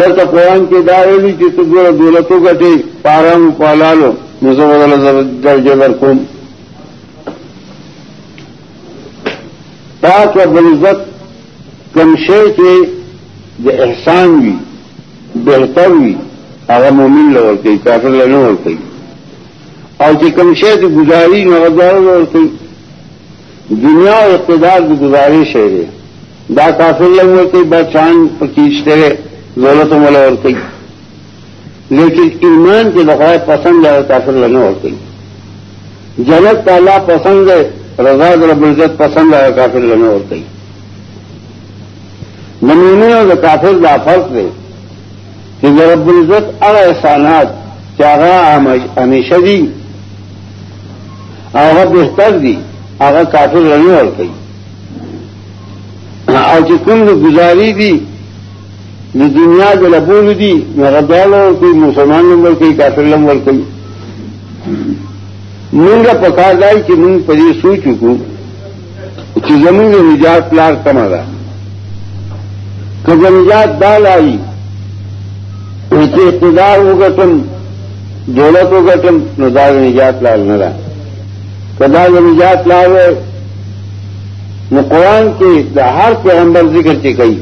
چرتا قرآن کی داویلی کی تو گورا دولتوں گٹے پارام پالا لو مزہ در کم پاک و بلزت کمشے کے جو احسان بھی بہتر بھی اگر مومن لوڑ گئی کافر لڑنے اور گئی اور جو کمشے کی گزاری نوزار اور گئی دنیا اور اقتدار کی گزارش ہے دا کافر لگ اور کئی بات چاند پر کھینچتے رہے. ضرورت ملا اور کئی لیکن ایمان کی دفعہ پسند ہے کافر لگنے اور کئی جنت تعالیٰ پسند ہے، رضا رب العزت پسند ہے کافر لگنے اور کئی نمونے اور کافر دا فرق دے کہ رب العزت ار احسانات چاہا ہمیشہ دی آغا بہتر دی آغا کافر لگنے اور کئی اور چکن گزاری دی نہ دنیا کے لبول دی نہ ردال کوئی مسلمان نمبر کوئی کافر نمبر کوئی. منگ پکار لائی کہ منگ پری سو چکو کہ زمین نجات لار کم رہا کب نجات دال آئی کہ اقتدار ہو گٹم دولت ہو گٹم نہ نجات لال نہ رہا نجات لال ہے نہ قرآن کے ہر پیغمبر ذکر کے کئی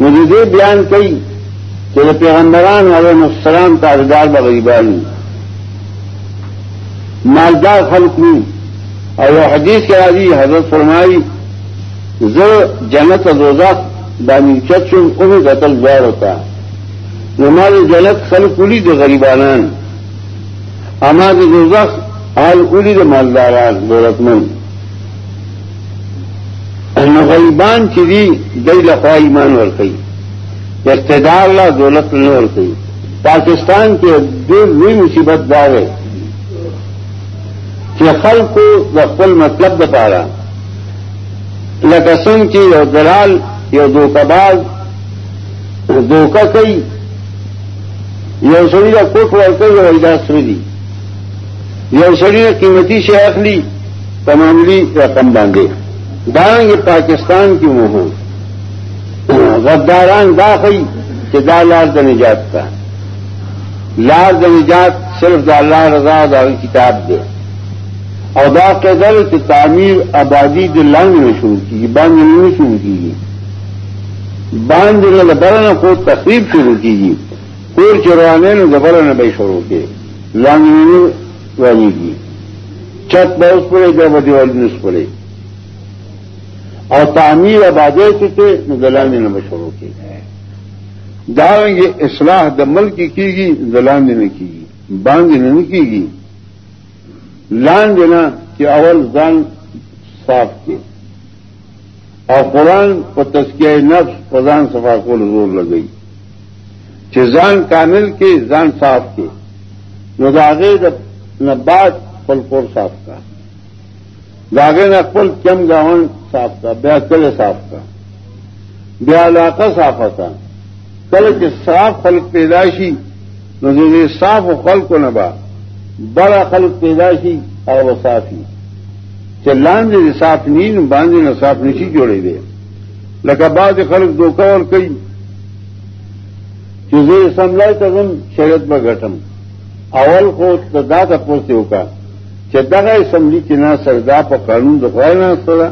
مجھے یہ بیان کئی کہ پیغمبران علیہ السلام تاجدار بغریبان مالدار خلق نہیں اور وہ حدیث کے راضی حضرت فرمائی، زر جنت روزہ دانی چچن انہیں قتل زور ہوتا. ہمارے جنت خلق الی دے غریبانان. ہمارے روزہ آل الی دے مالداران دولت مند غریبان چری گئی لفا ایمان اور کئی اقتدار لا دولت نے اور کئی پاکستان کے دور ہوئی مصیبت دار ہے. کہ خل کو رقل مطلب بتا رہا لقسم کی یو دلال، یو دو کباز دو کا کئی. یو سڑی کا کوٹ ورکر یو اجلاس دی. یو سڑی نے قیمتی سے اخلی تماملی رقم باندھے دائیں گے پاکستان کی ہوں۔ غداران دا خی کہ دا لال د نجات کا۔ لال د نجات صرف دا اللہ رضا دا کتاب دے۔ اور دا کے در کہ تعمیر آبادی دل میں شروع کی، باندھ میں شروع کی۔ گئی باندھ نے کو تقریب شروع کی۔ گئی کوئی چروانے نے زبر نے بھائی شروع کے۔ لانگ والی کی۔ چھت بہت پڑے، جب دیوالی نس پڑے۔ اور تعمیر آبادی کے تھے دلان نے مشوروں کی ڈالیں گے اصلاح دمل کی کی گی دلان نے کی گی، باندھ نے کی گی۔ لان دینا کہ اول زان صاف کے اور قرآن کو تسکیہ نفس پردان صفا کو زور لگئی کہ زان کامل کے زان صاف کے نہ نہ پل پور صاف کا۔ داغے نہ پل کم گاون صاف کا بیا کل صاف کا بیا علاقہ صاف تھا کل کے صاف خلق پیدائشی نظر صاف و خلق کو نبا۔ بڑا خلق پیدائشی اور وہ صافی چلان دے صاف نہیں باندھے نہ صاف نیچی جوڑے دے۔ لگا خلق دو اور کئی۔ چوزے سمجھائے تم شرط میں گٹم اول کو دا تپوس ہو کا چداغا اسمبلی کی نہ سردا پر قانون دکھائے نہ سرا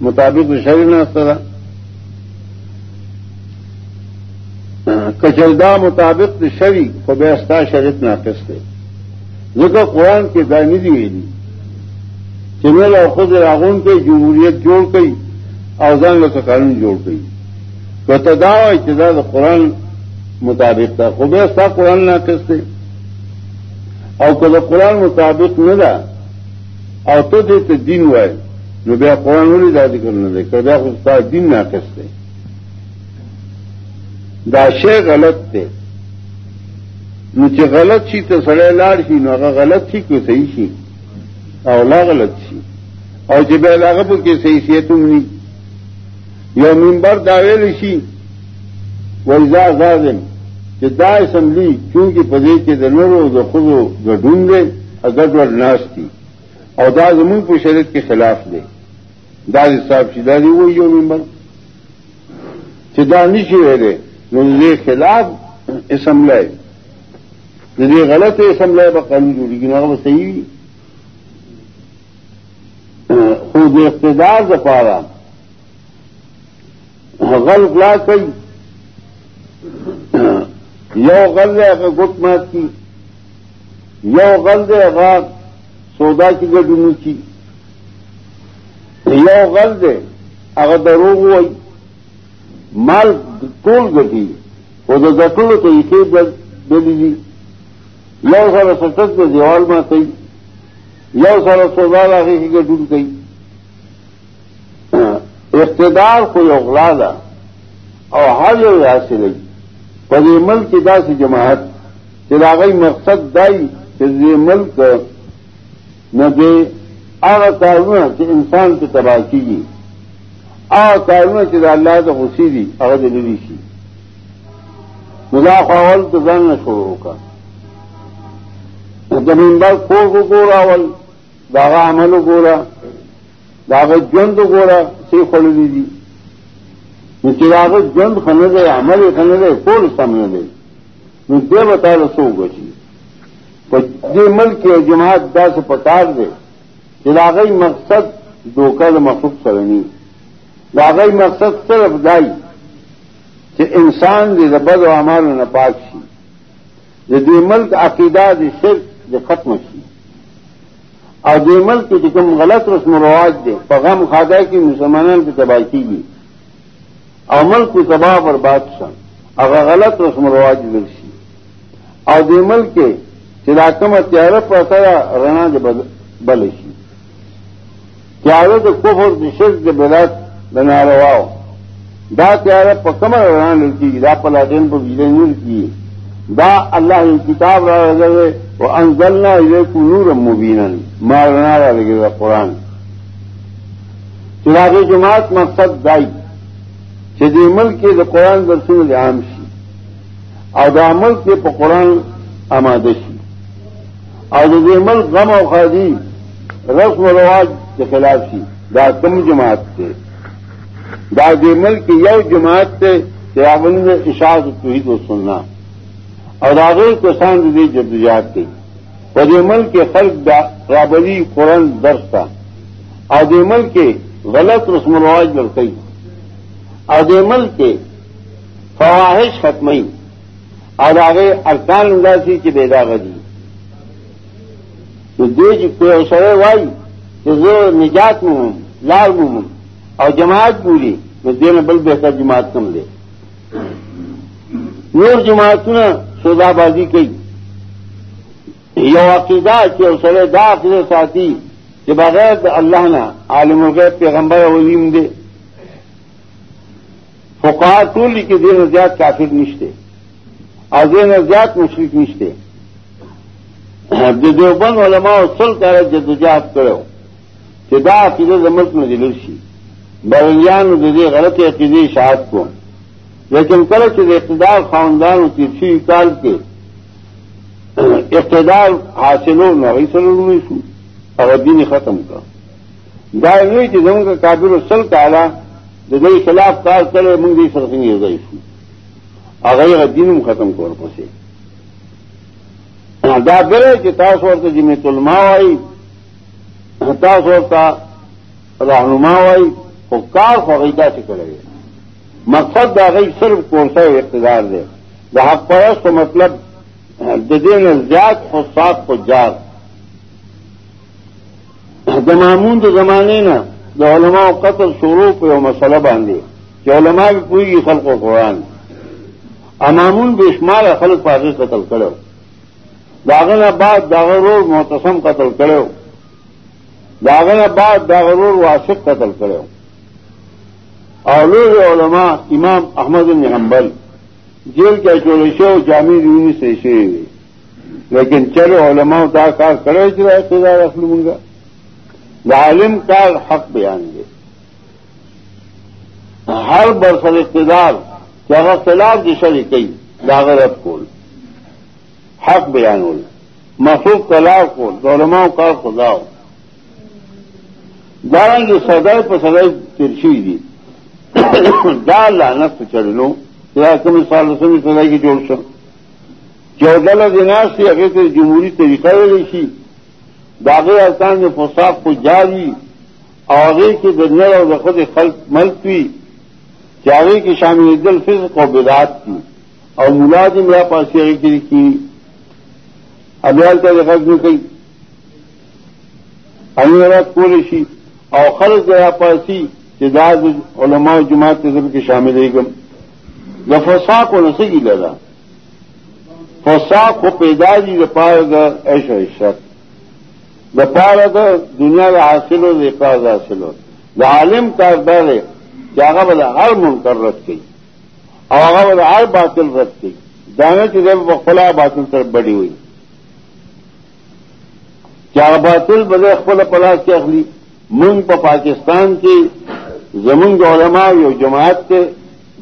مطابق شری نہ سرا کچلدا مطابق شری کو بیستا شریف نہ کستے جو کہ قرآن کی دائمی دی ہوئی چنل اور خود راغون کے جمہوریت جوڑ گئی اوزان کا قانون جوڑ گئی تو تدا ابتدا قرآن مطابق تھا خبیستا قرآن نہ کستے اور قرآن مطابق نہ رہا اور تو دیتے دین ہوئے جو بیا قرآن والی دادی کرنا دے کر بیا خود دین ناقص نہ کستے داشے غلط تھے نیچے غلط سی تو سڑے لاڑ سی نو اگر غلط سی کوئی صحیح سی اولا غلط شي. سی اور جب لاغب کے صحیح سی تم نہیں یا ممبر داویل سی وزا زادن کہ دا اسمبلی کیونکہ پدے کے دنوں خود گڈھون گے اگر گڑ ناش تھی اور دا زمین کو شریعت کے خلاف دے داد صاحب سیداری وہ یو ممبر؟ سدا نیچے رہے میرے خلاف اسمبلی. میرے غلط اسمبلی پر قانون جوڑی گی نہ وہ صحیح خود اقتدار دفارا غلط لا کئی. یو غل ہے اگر گٹ مات کی. یو غل ہے اگر سودا کی گڈنو کی. یو غل دے، اگر دروغ ہوئی، مال ٹول گٹی وہ تو گٹول تو اسے دے دیجیے یو سر سٹک دے دیوال میں کئی، یو سر سودا لاگے کی گڈول کئی۔ ہاں، اقتدار کوئی اغلا دا اور ہر یو حاصل ہے پر یہ ملک کی دا سی جماعت، چراغی مقصد دائی کہ یہ ملک نہ دے۔ آ کارنا کہ انسان کی تباہ کیجیے آ کارنا کہ اللہ تو خوشی دی اگر دلی سی مضاف اول تو زن نہ چھوڑو کا زمین بار کور کو گورا اول داغا عمل گورا داغ جند گورا، سی کھول دی چراغ جند کھنے دے، عمل کھنے دے، کول سامنے دے. دے بتا رسو گچی ملک کے جماعت دا سے دے. چراغی مقصد دوکر مخصوص سرنی. لاغی مقصد صرف دائی کہ انسان دے بد و عمال نہ پاک سی دے ملک عقیدہ دے شرک دے ختم سی اور دے ملک کی جکم غلط رسم و رواج دے پیغام خادہ کی مسلمانوں کی تباہی کی گئی اور ملک کی تباہ پر بات سن اگر غلط رسم و رواج درسی اور دے ملک کے چراکم تیار پر سرا رنا جو بل سی تیارے تو کفر شرک کے بلت بنا رواؤ دا تیار پکمر رنا لڑکی دا پلاٹین پر بجلی کی دا اللہ کتاب را رہے وہ انزلنا کو نور مبین مارنا را لگے گا قرآن۔ چراغ جماعت مقصد دائی چدی ملک کے دا قرآن درسن عام سی اور دا ملک کے پا قرآن آمادشی اور دے ملک غم و خادی، رسم و رواج کے خلاف سی دا کم جماعت تھے۔ دا دے ملک کی یو جماعت تھے کہ آپ نے توحید و سننا۔ اور آگے کو سان دی جدوجہد کی ودیمل کے خلق رابری قرآن درس تھا۔ ادیمل کے غلط رسم و رواج لڑکئی ادیمل کے فواہش ختمئی اور آگے ارکان اندازی کی بیدا گدی تو دیج کوئی اوسر وائی تو نجات میں ہوں، لال میں ہوں اور جماعت پوری تو دین بل بہتر جماعت کم دے۔ نور جماعت سودا بازی کی یو عقیدہ کہ سر دا عقیدہ ساتھی، کہ بغیر اللہ نا عالم الغیب پیغمبر علیم دے۔ فقار ٹولی کے دین زیاد کافر نشتے۔ اور دین زیاد مشرق نشتے۔ دیوبند علماء سل کر جدوجہد کرو۔ کہ دا عقیدہ ملک میں دلر دلرسی بریان دے غلط عقیدے شاہد کو لیکن کرو کہ اقتدار خاندان کی ترسی کال کے اقتدار حاصل ہو نہ وہی سر سو اور دین ختم کا گائے نہیں کہ جم کا کابل و سل کا آلہ جدئی خلاف کار کرے منگی سرسنگ ہو گئی سو اگر دین ختم کر پسے دا برے کہ تاس اور تو جمع تلما آئی تاس اور کا رہنما آئی وہ کار فوقیدہ سے کرے مقصد دا گئی صرف کون سا اقتدار دے۔ دا حق پرست تو مطلب دین زیاد کو صاف کو جات دمامون تو زمانے نا، دا علماء قتل شروع پہ مسئلہ باندھے کہ علماء بھی پوری خلق و قرآن۔ امامون بے شمار خلق پاگے قتل کرو داغن آباد داغرور محتسم قتل کرو داغن آباد داغرور واسق قتل کرو اور علماء امام احمد حنبل جیل کے چولشے جامع یونی سے ہوئے لیکن چلو علماء دا کار کرے چلا اقتدار اصل منگا۔ عالم کار حق بیان دے۔ ہر برسر اقتدار کیا خلاف جسر کئی لاغرت کول۔ حق بیان ہو۔ محفوظ کلاف کو علماء کا خداؤ دارنگ سدائے پر سدائے ترشی دی. دا لانت چڑھ لو کم سال رسمی سزائی کی جوڑ سو چودہ دناز سے اگر تو جمہوری طریقہ ریشی داغے ارکان میں پوشاک کو جاری. آگے کے درجن اور رقد خلق ملک کی چارے کی شامل دل فض کو بیدات کی. اور ملازم میرا پاس کی کی ابیال کا رقد میں کئی امرات کو رشی اور خلق گیا پاسی جداد علماء جماعت نظم کے شامل ہے گم یا فساق کو نسگی لگا۔ فساق کو پیدائشی پار گا ایش و عشت دپار اگر دنیا کا حاصل ہو اقاض حاصل ہو۔ دا عالم کا ہے کہ آگا بلا ہر منکر رکھ گئی اور آگا بلا ہر باطل رکھ گئی دانے کی جب خلا باطل طرف بڑی ہوئی۔ کیا باطل بدے خلا پلاس کے اخلی۔ منگ پا پاکستان کی زمنگ علماء یو جماعت کے،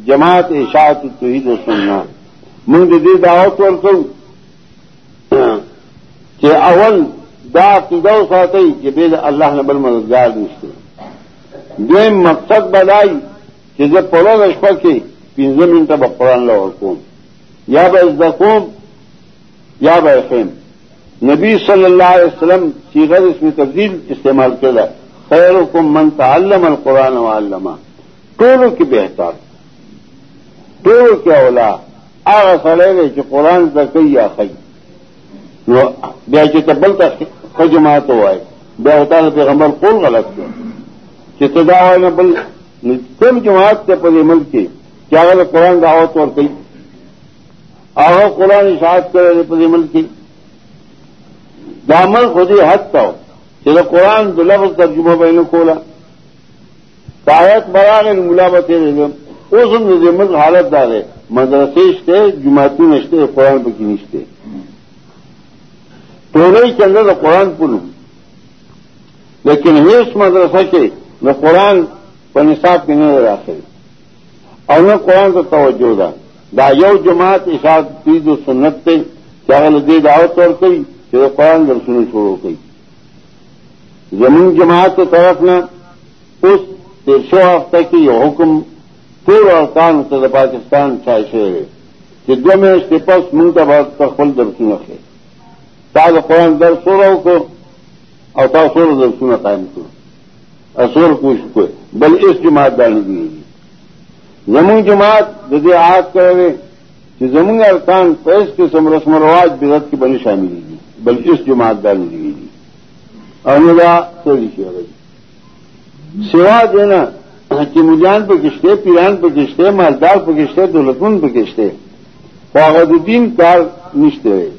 جماعت اشاعت توحید و سننا۔ منگ دی دعوت اور کہ اول دا عقیدہ ساتھی کہ بے اللہ نبل مددگار نشتے۔ دو مقصد بدائی کہ جب پڑو رشپا کے پنجم منٹ بقران لاہور کوم یا بزد قوم، یا بحم نبی صلی اللہ علیہ وسلم سیغر اس میں تبدیل استعمال کیا۔ خیر حکم من تعلم القرآن و علامہ ٹولو کی بہتر۔ ٹولو کیا اولا۔ آگا سڑے کہ قرآن تک یا خی۔ بیا چې ته بل ته خجمات وای بیا ہوتا ہے پیغمبر کون غلط کیا۔ چتدا وای نه بل کوم جماعت ته په ملک کې کیا غل قرآن دعوت ور کوي هغه قرآن اشاعت کوي په ملک کې دا عمل حد تا چې قرآن د لفظ ترجمه بینه کولا. آیت براغ ملابت اوس هم د ملک حالت دا ده مدرسې شته جماعتونه شته قرآن پکې نشته ٹولئی کے اندر قرآن پل لیکن یہ اس مدرسہ کے نہ قرآن پر نصاب کے نہیں رکھے اور نہ قرآن کو توجہ دا. دا یو جماعت اشاعت پید و سنت تھے کیا دے دعوت اور کئی کہ قرآن درسن چھوڑو گئی زمین جماعت کی طرف نہ، اس سو ہفتہ کی یہ حکم پور اور کان اتر پاکستان چاہے کہ دو میں اس کے پاس منتباد تخل درسن رکھے تا قرآن در سورو کو، اور تا سور در قائم کو۔ اصور کوش کو بل اس جماعت ڈالنے دی زمون جماعت جدی آگ کرے کہ زمین ارکان پیس کے سم رسم و رواج بدت کی بنی شامل گی بل اس جماعت ڈالنے دی گئی اور میرا تھوڑی سوا دینا کہ مجان پہ کشتے پیران پہ کشتے مالدار پہ کشتے دولتمند پہ کشتے فاغد الدین کار نشتے ہوئے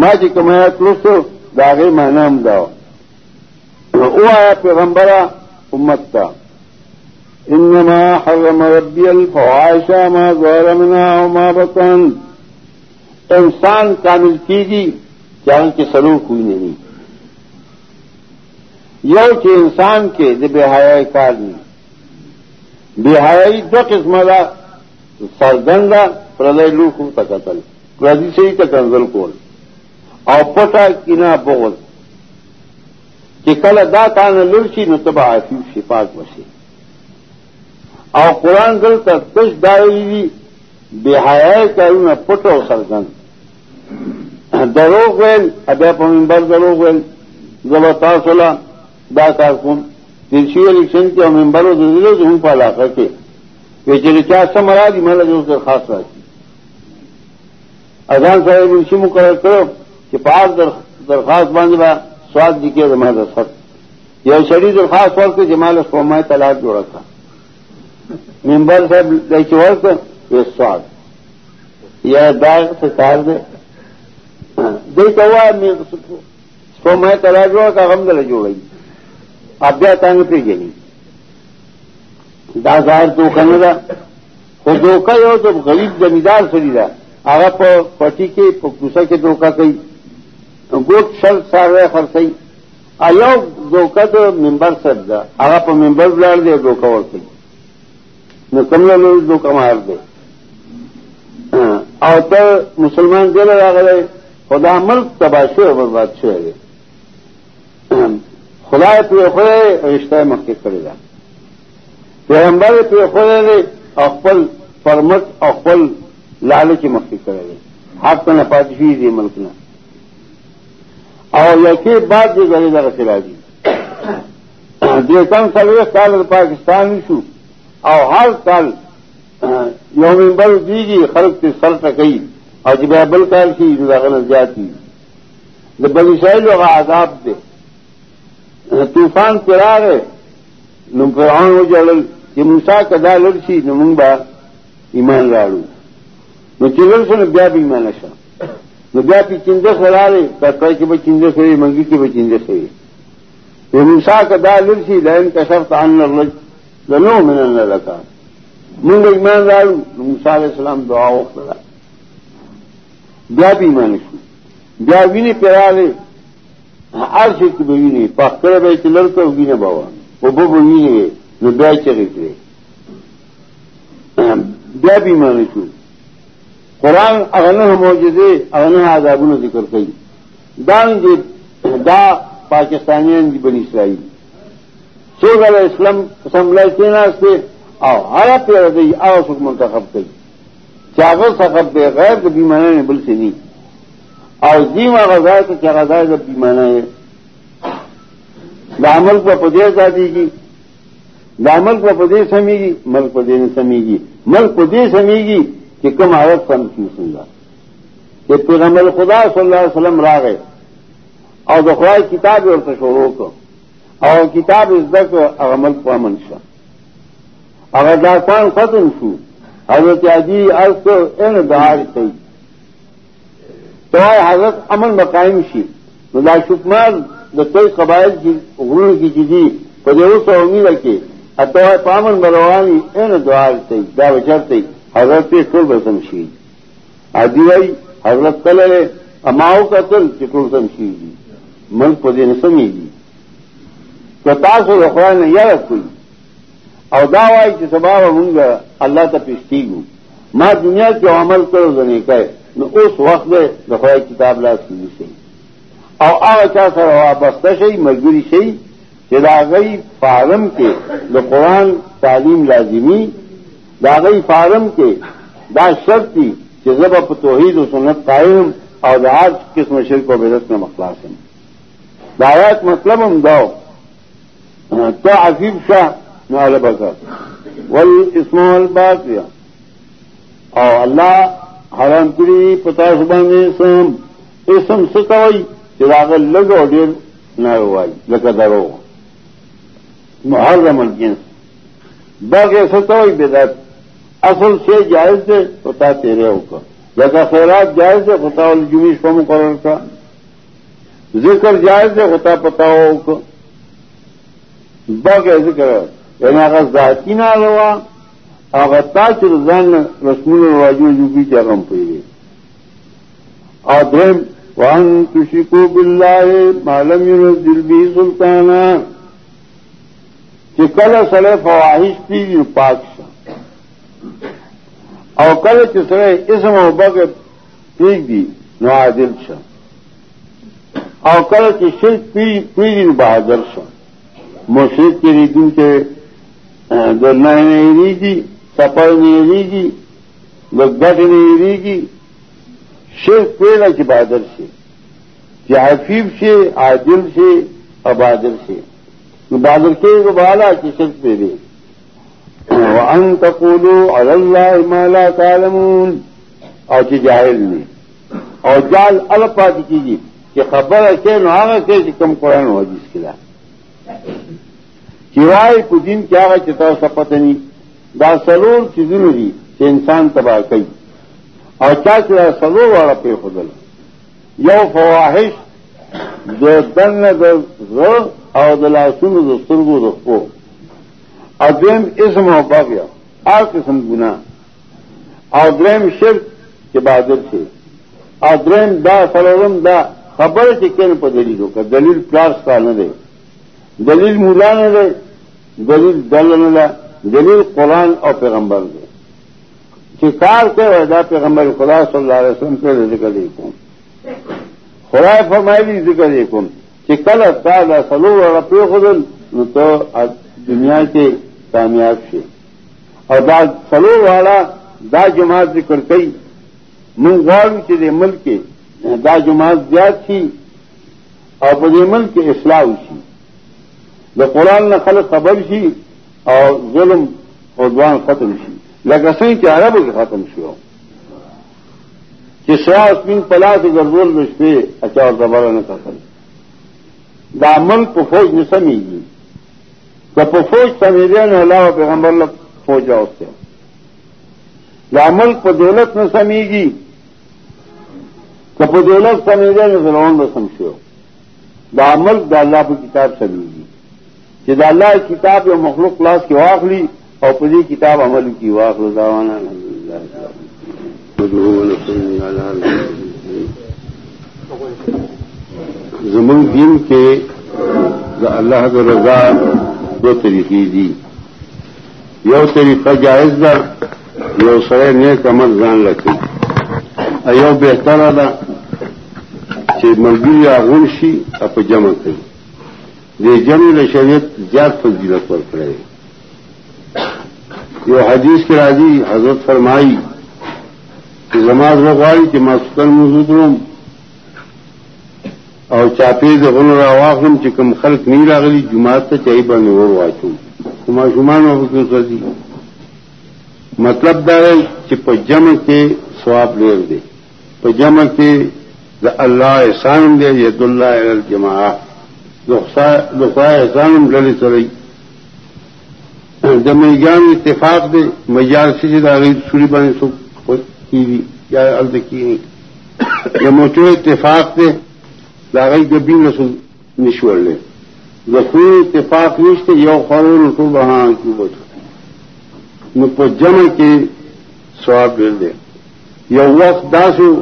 ما چې کمایا تلوسو دا غي معنی هم دا او آیا پیغمبره امت تا. انما حرم ربي الفواحش ما ظهر منها وما بطن. انسان کامل کیږي چاہے کہ سلوک ہوئی نہیں. یو چې انسان کې د بهای کار نه بهای دو قسمه ده سرګنده پرلې لوکو تکتل پردي سي ته کنزل کول۔ او پټه کینا بغل چې کله دا تانه لورشي نو تبع عفیف شفاق وشي او قران دلته تش دایي به حیا کارونه پټو سرګن دروغ ویل ابیا په منبر دروغ ویل زبر تاسو لا دا کار کوم. چې شي الیکشن کې منبر د دې زمو په علاقه کې. وی چې چا سم را دي مله جو خاص راځي اذان صاحب شي مقرر کړو کہ پاک درخواست باندھ با سواد جی کے میں دست یہ شری درخواست ورک جمال اس کو میں تلاش جوڑا تھا ممبر صاحب لیکن ورک یہ سواد. یہ داغ سے کار دے دیکھ ہوا اس کو میں تلاش جوڑا کا غم دل جوڑی اب بیا تانگ پہ گئی دا ظاہر تو کھانے دا۔ خود دھوکہ ہو تو غریب زمیندار سری دا۔ آگا پٹی کے پکوسا کے دھوکہ کئی۔ ګوت شل سره خرڅي ایو دوکه د منبر سره ده هغه په منبر بلار دی دوکه ورته نو کوم له دوکه مار دی او ته مسلمان دی راغلی خدا ملک تباشه او برباد شوی دی خدای په خدای رشتہ مخکې کړی دا. پیغمبر په خدای دی خپل پرمت اور پل لالچ مخفی کرے گا ہاتھ کا نفاذی دے ملک نہ اور یقین بات یہ گرے گا سرا دی دیکھن سروے سال پاکستان شو. اور ہر سال، یوم بل دی گی خلق سے سر ٹکئی اور جب بل کال کی جاتی. بلی سہیل ہوگا آزاد دے. طوفان کرا رہے نمفران ہو جڑل کہ مسا کدا لڑسی نمنگا ایمان راڑو۔ نو چلل سے نبیا بھی ایمان شا نبیا کی چندس ہرا رہے کر کے بھائی چندس ہوئی منگی کے بھائی چندس ہوئی یہ مسا کدا لڑسی لین کا شرط آن لنو میں نے رکھا منگ ایمان راڑو مسا علیہ السلام دعا کرا بیا بھی ایمان شو بیا بھی نہیں پہ ویني پیراله هر څه کې به ویني پخره به چې لړکه ویني باوا او به ویني نو بیا چې کړی بیا به معنی شو قرآن اغنه معجزه اغنه عذابونه ذکر کوي دا دې دا پاکستانیان دي بنی اسرائیل۔ څوک له اسلام سملای کې ناشته او هر پیره دی او څوک منتخب کوي چې هغه څخه غیر د بیمانه بل څه نه اور جی ماں غذائے تو کیا غذائے جب مانا ہے دامل کو پدے آزادی کی دامل کو پدے سمی گی ملک پدے نے سمی گی ملک پدے سمی گی کہ کم عورت پن کیوں سنگا. کہ پیغمبر خدا صلی اللہ علیہ وسلم را گئے اور دخوائے کتاب اور تشوروں کو اور کتاب اس دک اور عمل کو امن شاہ اگر داستان ختم شو. حضرت عجی عرض کو این دہار صحیح تو حضرت امن مقائم شی. ندا شکمار د کوئی قبائل کی غرور کی جدی. پدیو سو امید رکھے اتو پامن بروانی این دوار تی دا وچر تی حضرت ټول بسم شي ادي وای حضرت کله اماو قتل چې ټول سم شي جی. من په دې نه سمېږي که جی. تاسو د خدای نه یاد کوئ او دا وای چې سبا مونږه الله ته پېښتیږو ما دنیا کې عمل کړو ځنه کوي نو اس وقت میں دفاع کتاب لاس کی سی اور آچا سر وابستہ شہی مزدوری شہی چراغئی فارم کے دا قرآن تعلیم لازمی داغئی فارم کے دا شرط تھی کہ ضبط توحید و سنت قائم اور دہار قسم شرک و بیرت میں مخلاص ہیں دایات مطلب ہم دو تو عفیف شاہ نہ بکر. وہی اسم الباق اور اللہ حرام کړی پتا باندې سم اسم ستوي چې راغل لګو ډیر نه وای لکه درو۔ محرم الجنس۔ باقي ستوي بدعت اصل سے جائز ہے پتا تیرے اوپر جگہ خیرات جائز ہے پتا الجمیش کو مقرر کا۔ ذکر جائز ہے ہوتا پتا ہو باقی ذکر۔ یعنی اگر ذاتی نہ ہوا هغه تا چې ځان رسمون رواجو یوګي چې هغه پیږي او دیم وان تشکو بالله معلم ينزل به سلطانا. چې کله سره فواحش پیږي پاک شه او کله چې سره اسم او بغه پیږي نو عادل شه او کله چې شرک پیږي نو بہادر شه مشرک کې ریدو ته د نه نه ریږي سفر نہیں ریگی لگٹ نہیں ریگی صرف پیڑ کی بادر سے، کہ حفیف سے، عادل سے اور سے۔ بادر کے بالا کہ صرف پیڑے ان تقولو اور اللہ مالا کالمون اور کہ جاہل نے اور جال الفاظ کیجیے کہ خبر ہے نہ کہ کم قرآن ہو جس کے لیے سوائے کچھ دن کیا ہے چتا سپت نہیں۔ دا سلور چیزونه دي چې انسان تباہ کوي. او چا چې دا سلور واړه په خدل یو فواحش د دنه د زړه او د لاسونو د سترګو د خپو او دویم اسم او قسم ګناه. او دریم شرک چې بادر شي. او دریم دا سلورم دا خبره چې کین په دلیل وکړه. دلیل پلاس کا نه دلیل مولا نه دی. دلیل دل نه دی دلیل قرآن اور پیغمبر دے شکار کے ویدا پیغمبر خدا صلی اللہ علیہ وسلم کے ذکر دیکھوں۔ خدا فرمائی ذکر دیکھوں کہ کل استاد سلو اور اپنے خدل تو دنیا کے کامیاب سے اور دا سلو والا دا جماعت ذکر کئی۔ منگواڑ کے ملک کے یعنی دا جماعت زیاد تھی اور بدے ملک کے اصلاح سی دا قرآن نہ خلق خبر سی اور ظلم ادوان ختم سی لگا سی کہ عرب کے ختم سی ہو۔ کہ سوا اسمین پلا سے گردول رشتے اچھا اور دوبارہ نہ ختم دا ملک کو فوج نے سمی گی۔ تو فوج سمیرے نے علاوہ پیغمبر لگ فوج جاؤ سے دا ملک کو دولت نہ سمی گی۔ تو دولت سمیرے نے ضرور نہ سمجھو دا ملک دا اللہ کی کتاب سمی گی۔ کہ اللہ کتاب یا مخلوق کلاس کی واخلی اور پری کتاب عمل کی واق رضاوانا زمن دین کے اللہ کے رضا دو طریقے دی. یو طریقہ جائز دا، یو سر نیک عمل جان رکھے یو بہتر ادا کہ ملگری آغن شی اپ جمع کری. دے جمع شریعت زیاد فضیلت پر پڑے۔ یہ حدیث کے راضی حضرت فرمائی کہ نماز رغوائی کہ ماسکن موجود روم اور چاپی دغن راواخم چې کوم خلق نہیں راغلی، جماعت ته چای باندې ور واچو۔ ما شومان او کو مطلب دا دی چې په جمع کې ثواب لیر دی په جمع احسان دی ید الله الجماعه لخوا احسان لڑی چلی جب میگان اتفاق دے میار سے داغی سوری بنے سو کی یا الد کی نہیں۔ جب موچو اتفاق دے داغی گبی رسول نشور لے۔ لکھو اتفاق نشتے یو خرون تو وہاں کیوں بچ میں جمع کے سواب لے دے یو وقت داسو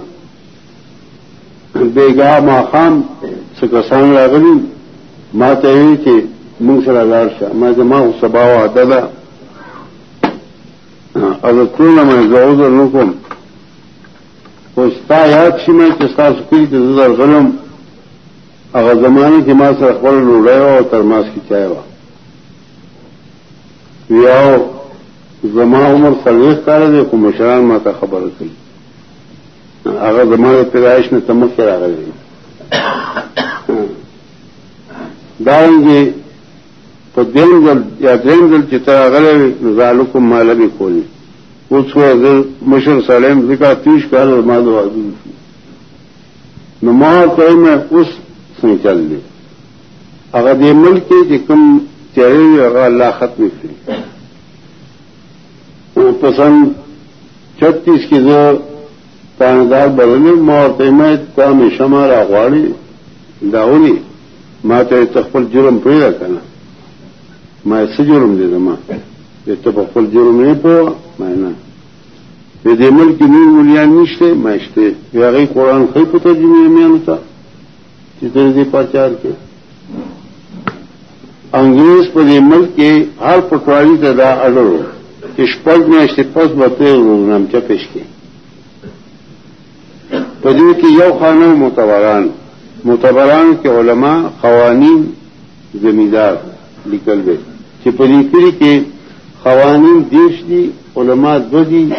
بے بیگاہ ماخام سکسان لاغلی ما ته وی چې موږ سره لاړ شه. ما زما سبا وعده ده. او ټول ما زوز نو کوم. خو ستا یاد شي مې چې تاسو کلی ته زر غلم هغه زمانه کې ما سره خپل ډوډۍ او ترماس کې چای و یاو زما عمر سرویس کاله دی کوم مشران ما ته خبره کوي هغه زمانه پیدایش نه تمخ راغلی دائیں گے تو دین دل یا دین دل چترا غلے نظال کو مالا بھی اس کو اگر مشر سلیم دکھا تیش کر اور مادو آدمی نماز تو میں اس سے چل لی اگر یہ ملک کے کم چہرے اگر اللہ ختم تھی وہ پسند چھتیس کی جو تاندار بدلے مور میں کام شمارا اخواڑی داولی. ما ته خپل جرم پیدا کنه ما څه جرم دي زما؟ ته په خپل جرم نه پوه؟ ما نه. د دې ملک نیو مليان نشته، ما شته. هغه قرآن خې په ترجمه میانو ته، چې دې پاچار کې. انګريز په دې ملک کې هر پټوالي ته دا اړو چې شپږ میاشتې پس به ته روزنامه چپش کې. په دې یو خانه متوران متبران کے علماء قوانین زمیندار نکل گئے۔ چپری کے قوانین دیش دی، علماء دو دی،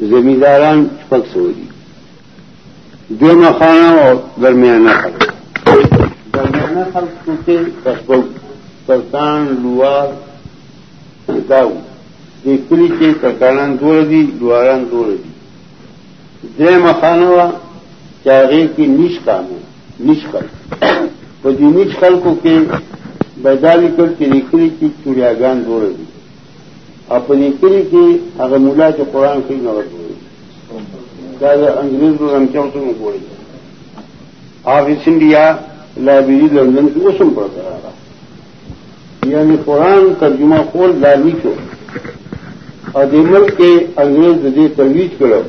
زمینداران پکس ہو دی۔ دو نخانہ اور درمیانہ خلق۔ درمیانہ خلق کے ترکان، لوار داؤ ایکری کے ترکانان دور دی، لواران دور دی۔ دے مخانہ چاہے کی نیش کام ہے نشکل. په دې نش خلکو کې بدالي کړ چې نکري کې چوریاګان جوړ دي او په نکري کې هغه مولا چې قرآن کی نوٹ کې نه ورته دا د انګريزو رمچاو څنګه کوي آفیس انډیا لایبرری لندن کې اوسم پڑتا رہا یعنی قرآن ترجمه خول دانی شو. او د ملک کې انګريز دې ترویج کړو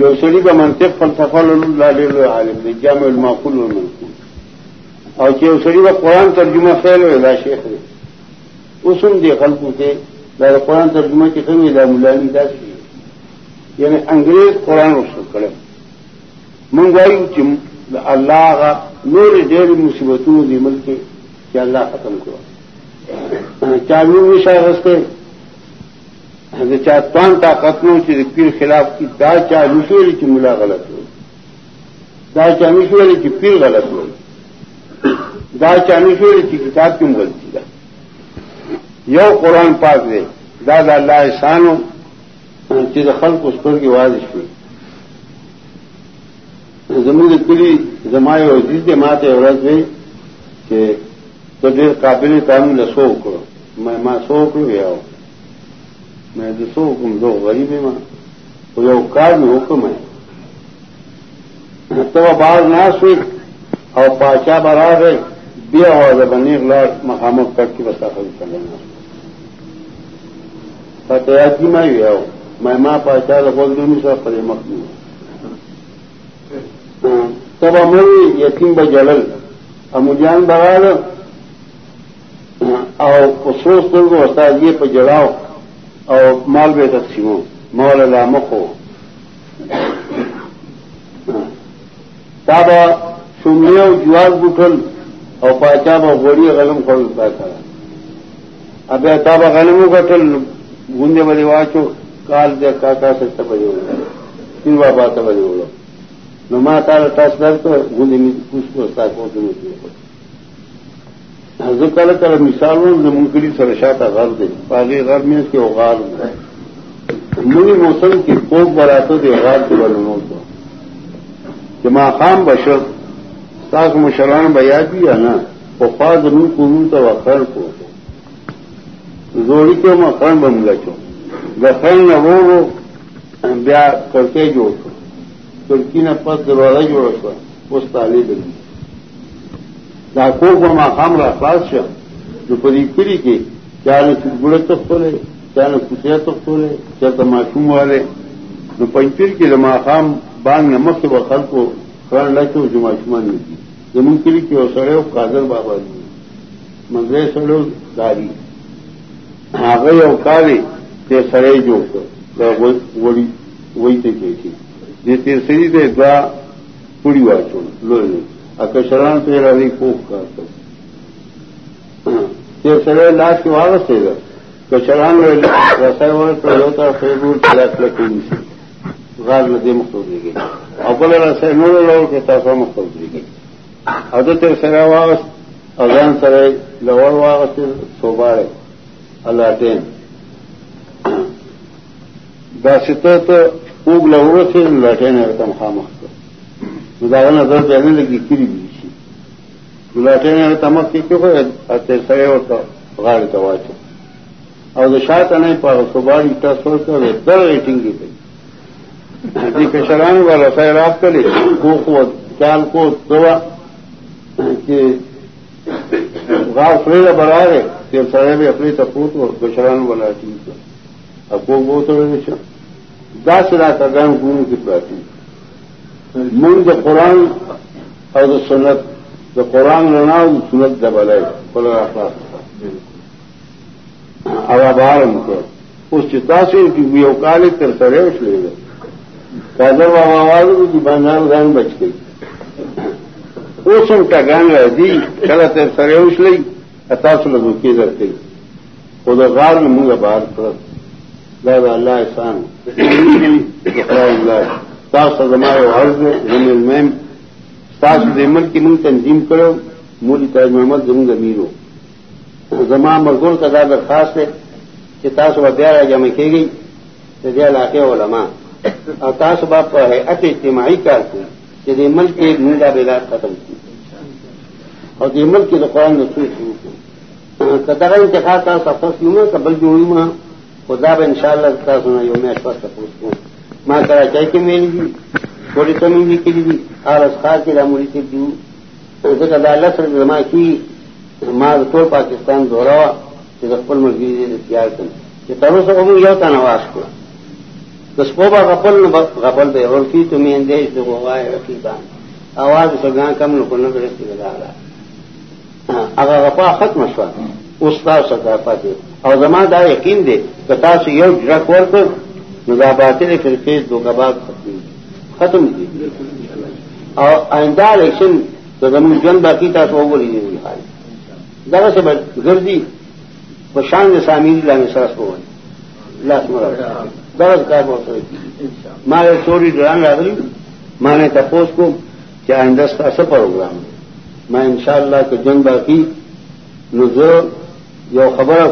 یو سړي به منطق فلسفه الله ډېر عالم دی جامع المعقول والمنقول او چې یو سړي قرآن ترجمه خیال وي دا شیخ دی. اوس هم دې خلکو کې دا قرآن ترجمه کې کومې دا مولاني داسې یعنی انګريز قرآن وشو کړو مونږ وایو چې الله غا نور ډېر مصیبتونو دې ملک چې الله ختم کړو. چاوي وشا غسته چاہتوان طاقت نو چې پیر خلاف کی دا چا نشولی چې ملا غلط ہوئی دا چا نشولی چې پیر غلط ہوئی دا چا نشولی چې کتاب کیوں غلطی ده یو قرآن پاک دی دا دا اللہ احسانو چې د خلکو سترګې واضح شوي زموږ کلی زما یو عزیز دی ماته ورځ وی چې ته قابل قانون له سو وکړو مې ما سو وکړو یو میں دسو حکم دو، غریب ماں یو کار میں حکم ہے۔ تو باز نہ سوئی اور پاچا برا گئے بیا ہوا جب بنی لاٹ مقامت کر کے بسا خرید کر لینا۔ فتح کی میں بھی آؤ میں ماں پاچا بول دوں سر پڑے مکمل تب امری یتیم ب جلل۔ امجان برا اور سوچ تو استاد یہ پہ جڑاؤ او مال به تقسیمو مال لا مخو. تا با شملی جواز بوټل او پاچا به غوړی غلم خور تا کرا ابه تا با غلمو کټل غونډه واچو، کال دې کاکا ست په یو تین بابا ته ویلو نو ما تعالی تاسو درته غونډه می کوڅو تاسو کوو کله کله مثالونه زمونږ کلی سره شاته غر دی پاغي غر مې کې اوغار نوې موسم کې کوک براته دی غار کې ورنو ته چې ما خام بشر تاسو مشران بیا دي نه په خوا زمون کوو ته وخر کو۔ زوري کې ما خان بمګه چو د خان نه وو بیا کړکې جوړ کړ کړکې نه پس دروازه جوړ کړ اوس طالب دی دا کو کو ما خام را خلاص شو نو په دې کلی کې چانه ګړه تخولې چانه کوڅه تخولې چرته ماشوم والے. نو پنځپیر کې لما خام باندې مخه و خلکو قرآن لکه جو ماشومان دي. زمون کلی کې اوسره او قادر بابا دي منځه سره داری هغه یو کاری ته سره جوړ کړ. دا وړي وای ته کېږي دې تیر سړي دې دا پوری واچو لوی اکشران پہ رہی پوکھ کا یہ سر لاش کی واپس سے گا کشران رسائی والے ہوتا فیبور لاکھ لکڑی سے۔ غار ندی مختلف دی گئی اپل رسائی نور لوڑ کے تاسا مختلف دی گئی ادت سر واپس، اذان سر لوڑ واپس سوباڑے اللہ ٹین داستا تو اوگ لوڑ سے لٹین تم خامخ دا نظر پہلے لگی کری بھی شي. ګلاټه نه تمک کې کوه اته سره ورته غاړه ته واچو او د شاته نه په صبحي تاسو ورته در ریټینګ دی دې کشرانو والا سره راپ کړي. چال کو دوا چې غاړه فريله براره چې سره به خپل ته پوتو کشرانو والا ټینګ اپو وو ته وشه دا سره تا ګان ګونو کې پراتی من دا قرآن اور دا سنت. دا قرآن رنا سنت دا بلائی اور آبار ان کو. اس چتا سے ان کی بھی کر سرے اس لے گئے کاجر بابا والے کی بانجان گان بچ گئی. وہ سن کا گان رہ دی، کلا تیر سرے اس لئی اتاس لگو کی کرتے خدا غار میں منگا باہر پر. دادا اللہ احسان. اللہ. خدای الله تاسو زما یو عرض زمي المهم تاسو د ملک مون تنظیم کړو، مولوی تاج محمد زموږ امیرو زما مرګور کدا درخواست ده چې تاسو به بیا راجمع کیږئ، د دې علاقې علما. او تاسو به په هيئت اجتماعي کار کوئ، چې د ملک مونږه بیلات ختم کړي او د ملک د قرآن نصوص شروع کړو. کداغه انتخاب تاسو خپل نومه قبل جوړو ما خدا به ان شاء الله تاسو نه یو میاشت پس تاسو ما کراچۍ کې ویلي دي ټولې ته مې لیکلي دي. اسخار کې رامولي کې دي. ځکه دا الله سره زما کې ما پاکستان دورا وا چې د خپل ملګری دې تیار کړم. چې تر اوسه موږ یو تنه واس کړو. د سپوبا غفل غفل به ورکی ته مې اندیش د غوای رقیبان اواز څنګه کم نو کو نه درستي ولاله هغه غفا ختم شو اوس تاسو ثقافت او زما دا یقین دی که تاسو یو ډرک ورکړ ندا باطل فرقے دو کباب ختم ختم کی۔ اور آئندہ الیکشن تو زمین جن باقی تھا، تو وہ لیجیے حال۔ ذرا سے گردی۔ وہ شان سامیر لانے سرس کو لاس مرا درد کا بہت مارے چوری ڈران راغلی مانے تپوس کو کیا ہندوستان سے پروگرام میں ان شاء اللہ کے جن باقی، نظر، جو خبر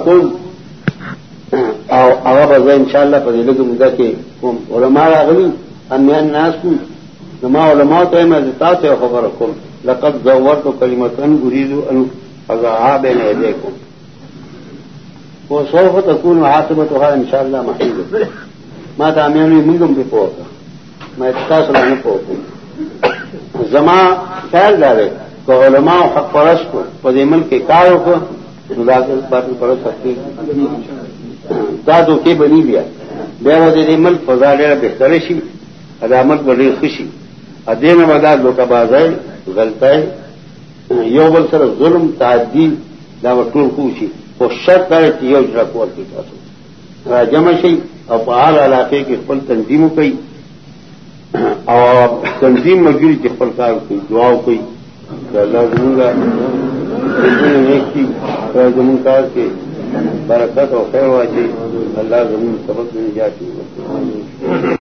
کو ان شاء اللہ پر مدعا کے علماء راغلی ان ناس کو نما علماء تو میں دیتا سے خبر رکھوں لقد زور تو کلیمتن گریز ان بے دیکھوں وہ سو تکون محاسبت ہوا ان شاء اللہ محیط ماں تعمیر منگم بھی پہنچا میں اتنا سلانے پہنچوں زما خیال ڈالے کہ علماء حق پرست کو پدیمل کے کاروں کو بات پڑھ سکتے دادو کے بنی گیا بے وجہ ملک فضا ڈیرا بہتر سی ادامت بڑی خوشی. ادے میں مدار لوگ باز ہے غلط ہے یو بل سر ظلم تعدی دعوت خوشی وہ شرط کرے کہ یہ اجرا کو کی پاس جمع سی اور پہاڑ علاقے کی پل تنظیم کئی. اور تنظیم مزدوری کے پل کار کی دعاؤ کوئی اللہ زمین کا ایک کی زمین کار کے برکت اور خیر واچی اللہ زمین سبق نہیں جاتی